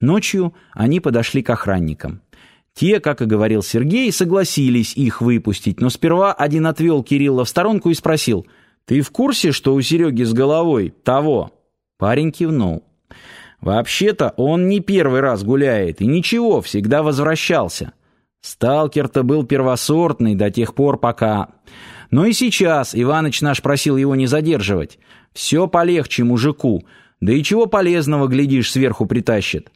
Ночью они подошли к охранникам. Те, как и говорил Сергей, согласились их выпустить, но сперва один отвел Кирилла в сторонку и спросил, «Ты в курсе, что у Сереги с головой того?» Парень кивнул. «Вообще-то он не первый раз гуляет, и ничего, всегда возвращался. Сталкер-то был первосортный до тех пор, пока...» Но и сейчас Иваныч наш просил его не задерживать. Все полегче мужику, да и чего полезного, глядишь, сверху притащит.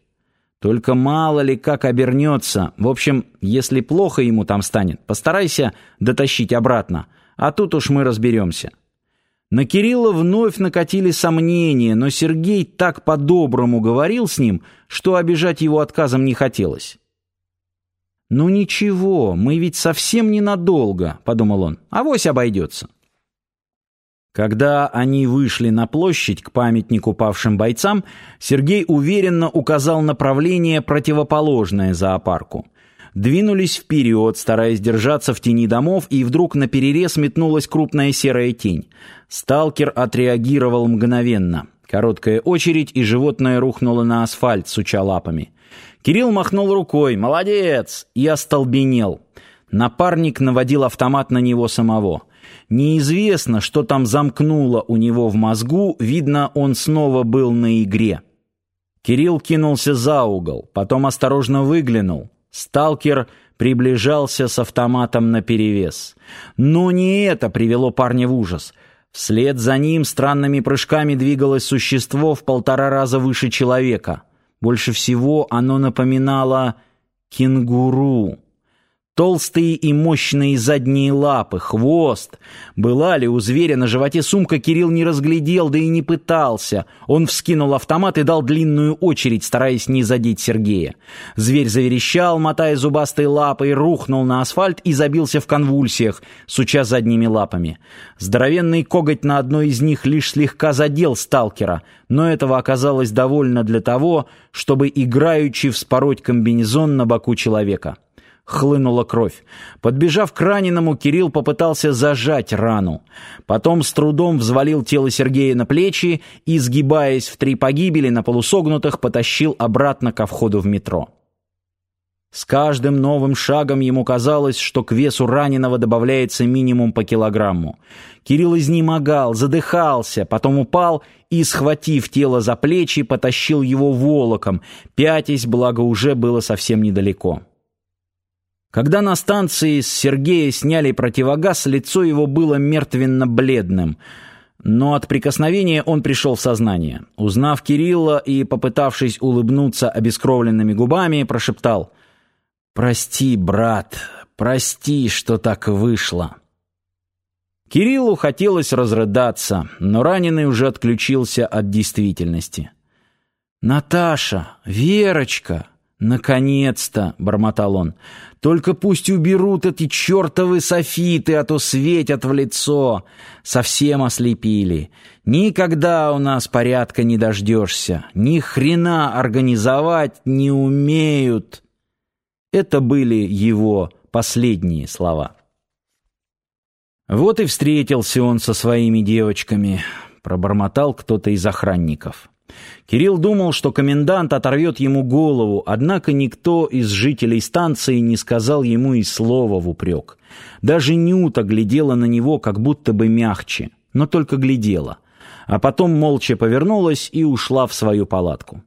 Только мало ли как обернется. В общем, если плохо ему там станет, постарайся дотащить обратно. А тут уж мы разберемся. На Кирилла вновь накатили сомнения, но Сергей так по-доброму говорил с ним, что обижать его отказом не хотелось. «Ну ничего, мы ведь совсем ненадолго», — подумал он, — «авось обойдется». Когда они вышли на площадь к памятнику павшим бойцам, Сергей уверенно указал направление, противоположное зоопарку. Двинулись вперед, стараясь держаться в тени домов, и вдруг на перерез метнулась крупная серая тень. Сталкер отреагировал мгновенно. Короткая очередь, и животное рухнуло на асфальт, суча лапами. Кирилл махнул рукой «Молодец!» и остолбенел. Напарник наводил автомат на него самого. Неизвестно, что там замкнуло у него в мозгу, видно, он снова был на игре. Кирилл кинулся за угол, потом осторожно выглянул. Сталкер приближался с автоматом наперевес. Но не это привело парня в ужас. Вслед за ним странными прыжками двигалось существо в полтора раза выше человека. Больше всего оно напоминало кенгуру. Толстые и мощные задние лапы, хвост. Была ли у зверя на животе сумка, Кирилл не разглядел, да и не пытался. Он вскинул автомат и дал длинную очередь, стараясь не задеть Сергея. Зверь заверещал, мотая зубастой лапой, рухнул на асфальт и забился в конвульсиях, суча задними лапами. Здоровенный коготь на одной из них лишь слегка задел сталкера, но этого оказалось довольно для того, чтобы играючи вспороть комбинезон на боку человека хлынула кровь. Подбежав к раненому, Кирилл попытался зажать рану. Потом с трудом взвалил тело Сергея на плечи и, сгибаясь в три погибели на полусогнутых, потащил обратно ко входу в метро. С каждым новым шагом ему казалось, что к весу раненого добавляется минимум по килограмму. Кирилл изнемогал, задыхался, потом упал и, схватив тело за плечи, потащил его волоком, пятясь, благо уже было совсем недалеко. Когда на станции с Сергея сняли противогаз, лицо его было мертвенно-бледным. Но от прикосновения он пришел в сознание. Узнав Кирилла и попытавшись улыбнуться обескровленными губами, прошептал «Прости, брат, прости, что так вышло». Кириллу хотелось разрыдаться, но раненый уже отключился от действительности. «Наташа! Верочка!» «Наконец-то!» — бормотал он. «Только пусть уберут эти чертовы софиты, а то светят в лицо. Совсем ослепили. Никогда у нас порядка не дождешься. Ни хрена организовать не умеют». Это были его последние слова. Вот и встретился он со своими девочками, пробормотал кто-то из охранников. Кирилл думал, что комендант оторвет ему голову, однако никто из жителей станции не сказал ему и слова в упрек. Даже Нюта глядела на него как будто бы мягче, но только глядела. А потом молча повернулась и ушла в свою палатку.